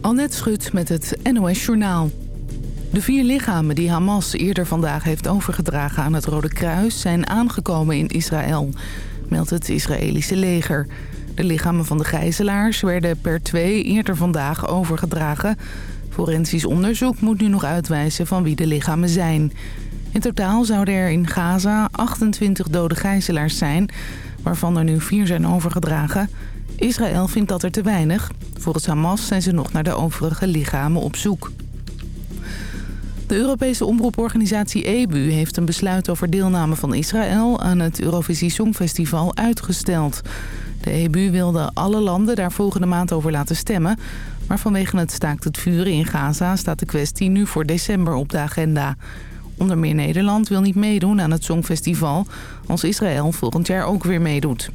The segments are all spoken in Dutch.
Annette Schut met het NOS Journaal. De vier lichamen die Hamas eerder vandaag heeft overgedragen aan het Rode Kruis... zijn aangekomen in Israël, meldt het Israëlische leger. De lichamen van de gijzelaars werden per twee eerder vandaag overgedragen. Forensisch onderzoek moet nu nog uitwijzen van wie de lichamen zijn. In totaal zouden er in Gaza 28 dode gijzelaars zijn... waarvan er nu vier zijn overgedragen... Israël vindt dat er te weinig. Volgens Hamas zijn ze nog naar de overige lichamen op zoek. De Europese omroeporganisatie EBU heeft een besluit over deelname van Israël aan het Eurovisie Songfestival uitgesteld. De EBU wilde alle landen daar volgende maand over laten stemmen. Maar vanwege het staakt het vuren in Gaza staat de kwestie nu voor december op de agenda. Onder meer Nederland wil niet meedoen aan het Songfestival als Israël volgend jaar ook weer meedoet.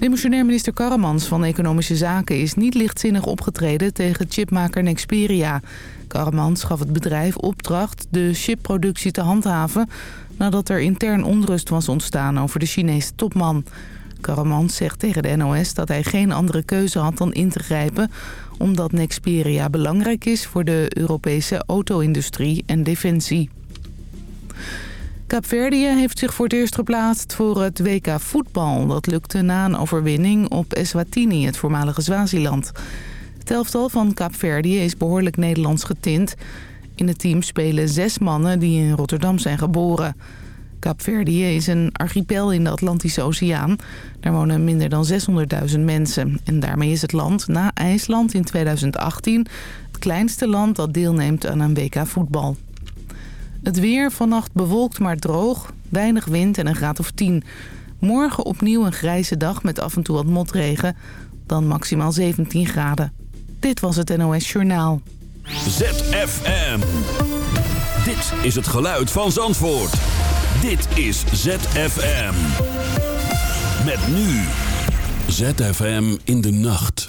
Demissionair minister Karamans van Economische Zaken is niet lichtzinnig opgetreden tegen chipmaker Nexperia. Karamans gaf het bedrijf opdracht de chipproductie te handhaven nadat er intern onrust was ontstaan over de Chinese topman. Karamans zegt tegen de NOS dat hij geen andere keuze had dan in te grijpen... omdat Nexperia belangrijk is voor de Europese auto-industrie en defensie. Kaapverdië heeft zich voor het eerst geplaatst voor het WK voetbal. Dat lukte na een overwinning op Eswatini, het voormalige Zwaziland. Het elftal van Kaapverdië is behoorlijk Nederlands getint. In het team spelen zes mannen die in Rotterdam zijn geboren. Kaapverdië is een archipel in de Atlantische Oceaan. Daar wonen minder dan 600.000 mensen. En daarmee is het land na IJsland in 2018 het kleinste land dat deelneemt aan een WK voetbal. Het weer vannacht bewolkt maar droog, weinig wind en een graad of 10. Morgen opnieuw een grijze dag met af en toe wat motregen. Dan maximaal 17 graden. Dit was het NOS Journaal. ZFM. Dit is het geluid van Zandvoort. Dit is ZFM. Met nu. ZFM in de nacht.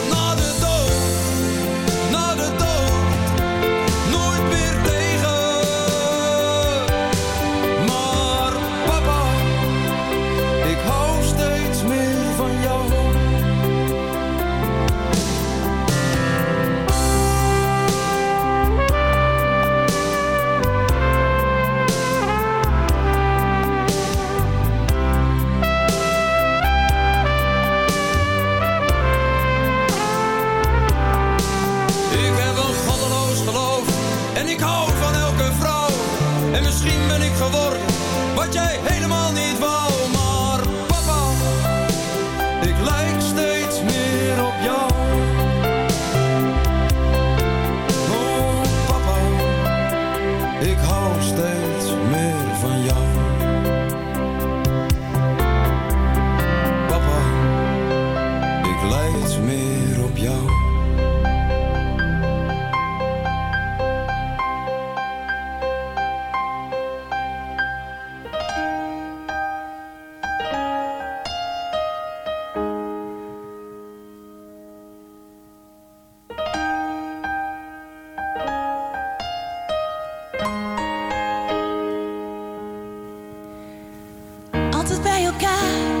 altijd bij elkaar.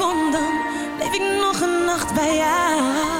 kom dan, leef ik nog een nacht bij jou.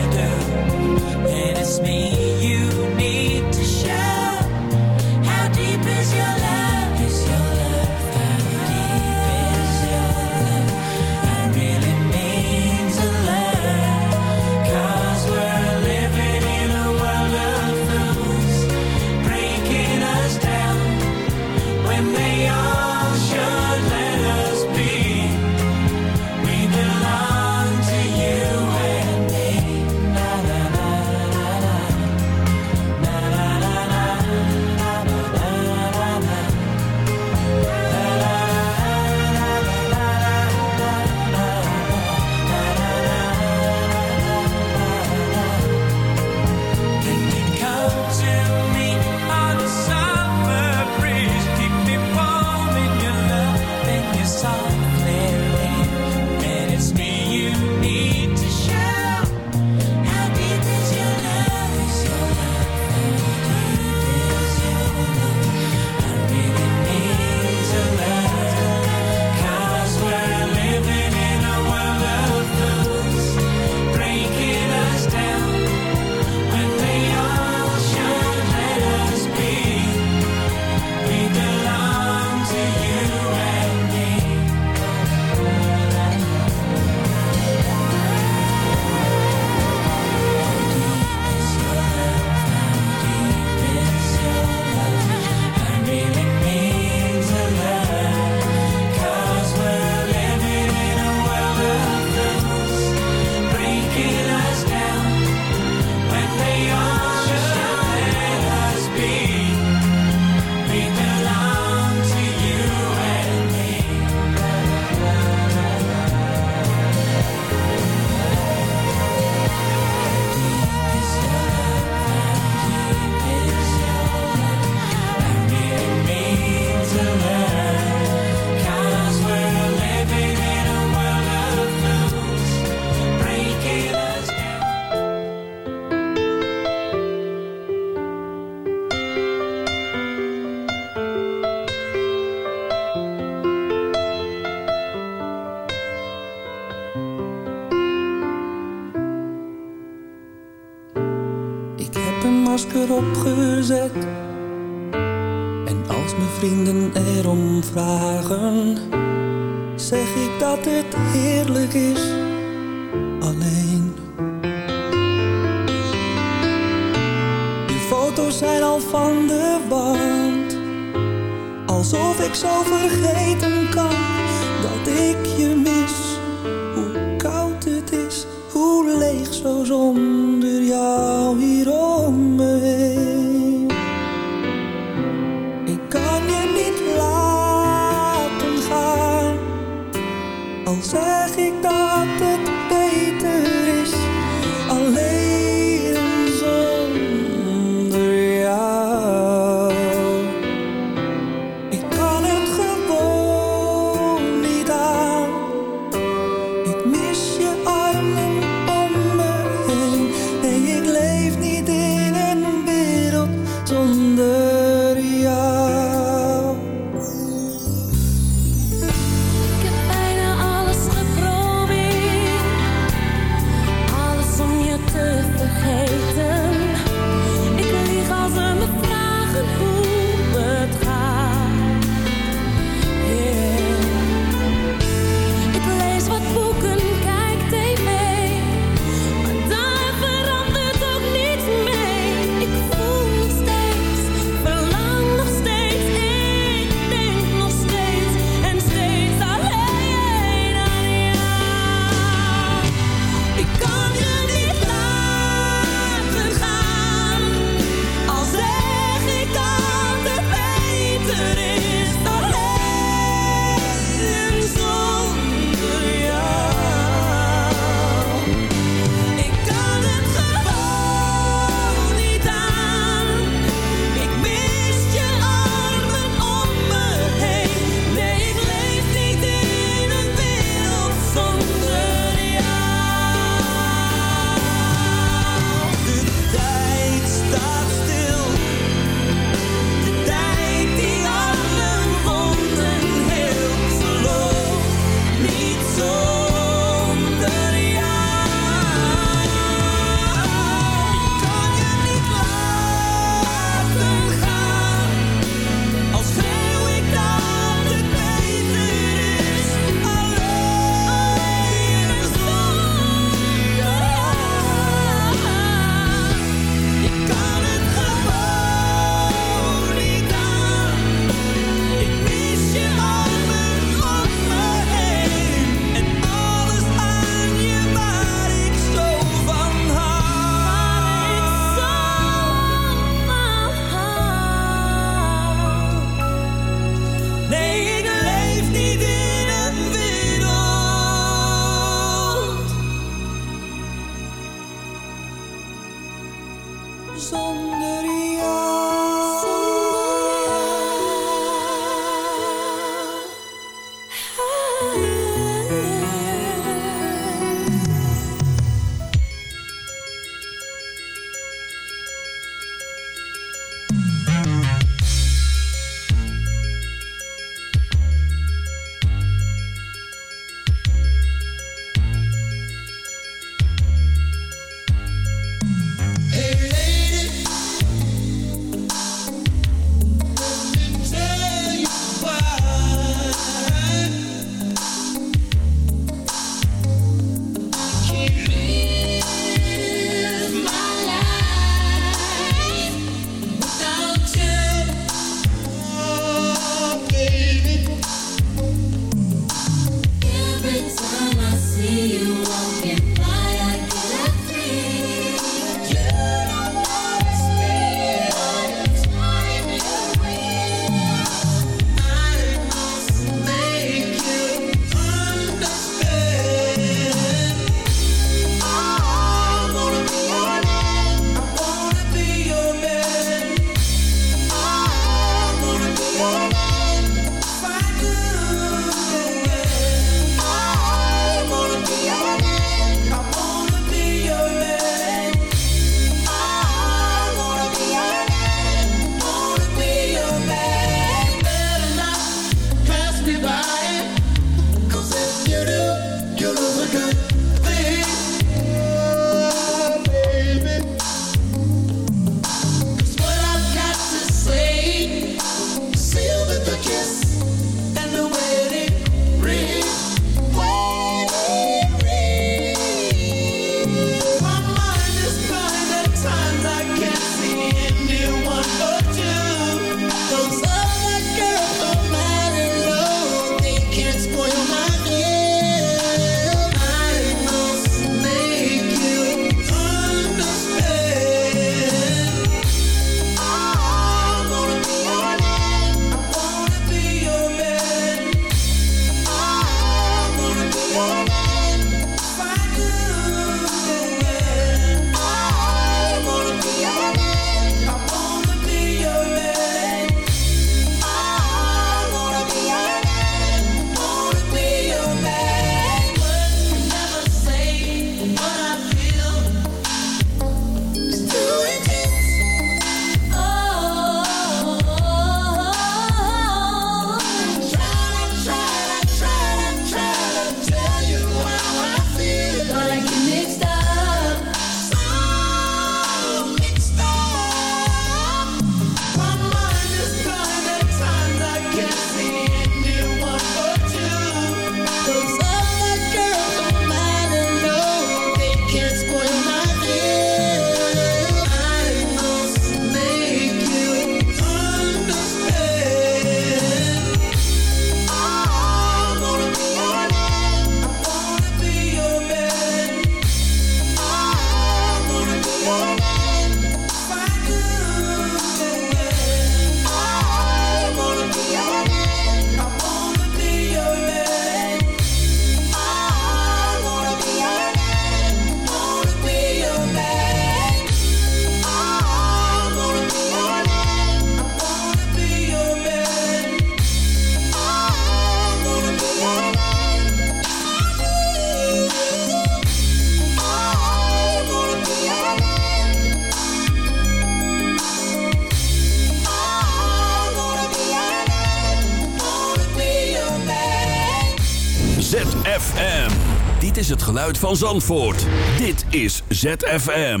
geluid van Zandvoort. Dit is ZFM.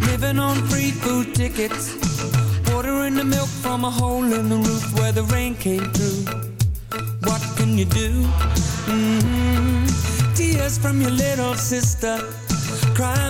Living on free food tickets. Watering the milk from a hole in the roof where the rain came through. What can you do? Mm -hmm. Tears from your little sister.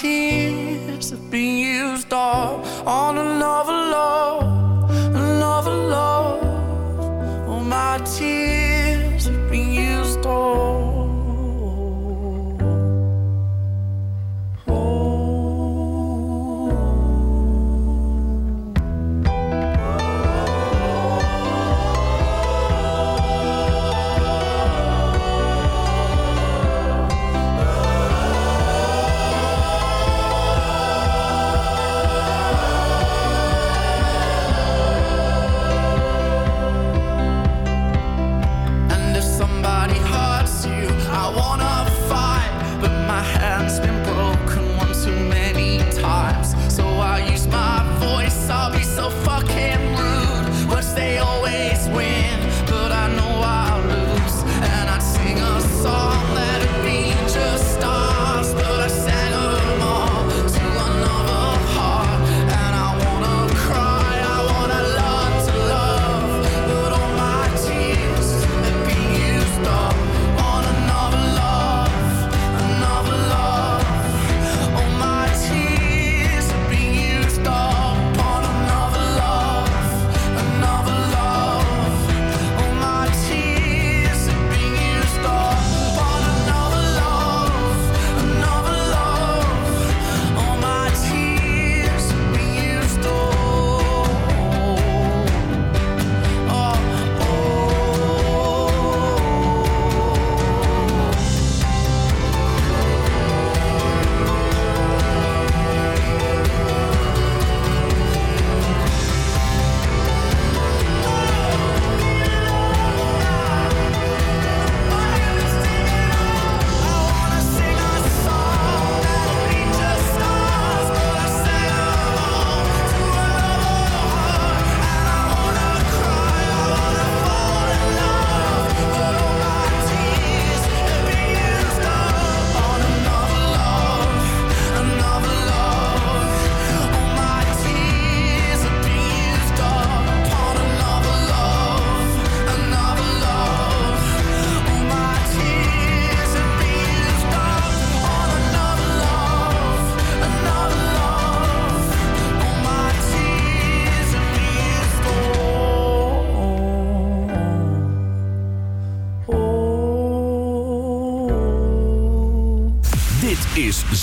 tears have been used up on another love, another love. Oh, my tears have been used up.